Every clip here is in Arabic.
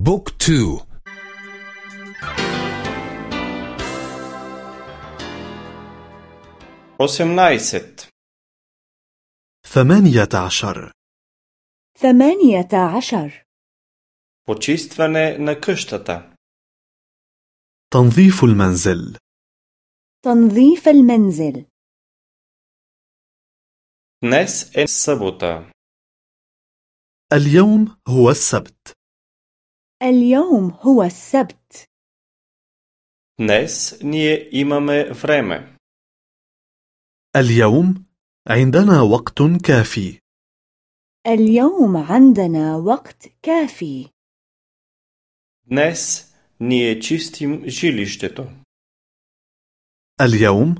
بوك تو Osemnaesет. ثمانية عشر ثمانية عشر Почистване на къщата. تنظيف المنزل تنظيف المنزل Днес е събота. اليوم هو السبت اليوم هو السبت Днес ние имаме време. اليوم عندنا وقت كافي اليوم عندنا وقت كافي Днес ние чистим жилището. اليوم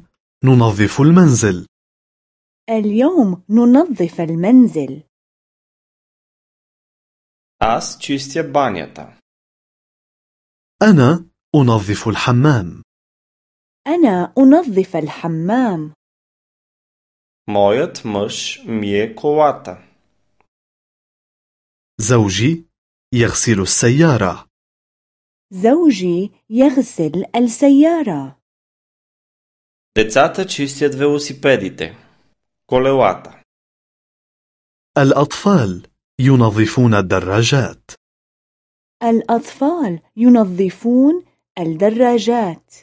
ننظف المنزل اليوم ننظف المنزل Аз чистя банята. أنا أنظف الحمام أنا أنظف الحمام Моят мъж мие колата. زوجي يغسل السيارة زوجي يغسل السيارة Децата чистят велосипедите. Колелата. الأطفال ينظفون الدراجات الأطفال ينظفون الدراجات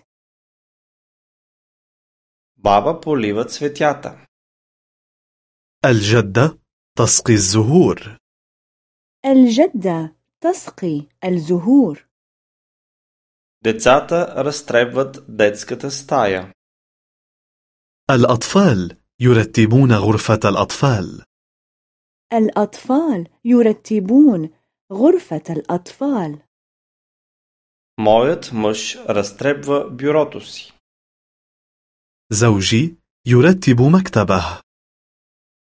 Баба полива цветята. الجدة تسقي الزهور الجدة تسقي الزهور Децата разтребват детската стая. الأطفال يرتبون غرفة الأطفال الأطفال يرتبون غرفة الأطفال Моят мъж разтребва бюрото си. زوجي يرتب مكتبه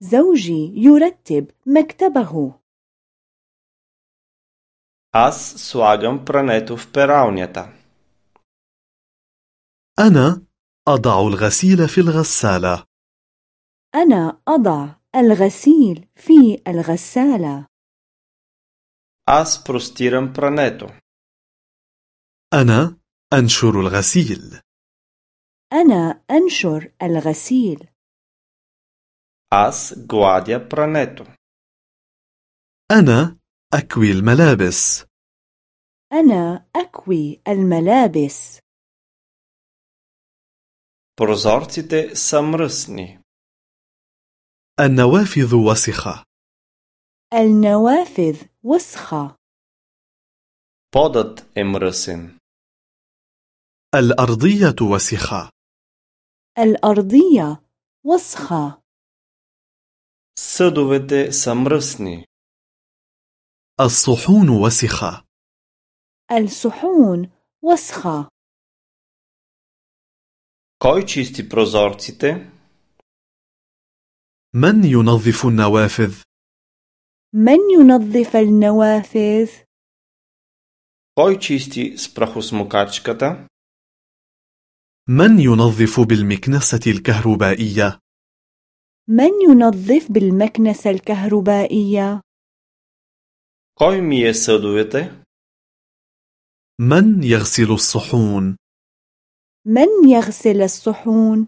زوجي يرتب مكتبه Аз слагам прането в пералнята. أنا أضع الغسيل في الغسالة أنا أضع الغسيل في الغسالة Аз простирам прането. أنا أنشر الغسيل أنا أنشر الغسيل Аз гладя прането. أنا أكوي الملابس أنا أكوي الملابس Прозорците са мръсни. النوافذ وسخة النوافذ وسخة Подът е мръсен. الأرضية وسخة الأرضية وسخة Съдовете са мръсни. الصحون وسخة الصحون وسخة Кой чисти прозорците? من ينظف النوافذ؟ من ينظف النوافذ؟ Кой чисти с прахосмокачката? من ينظف بالمكنسة الكهربائية؟ من ينظف بالمكنسة الكهربائية؟ Кой мие съдовете? من يغسل الصحون؟ من يغسل الصحون؟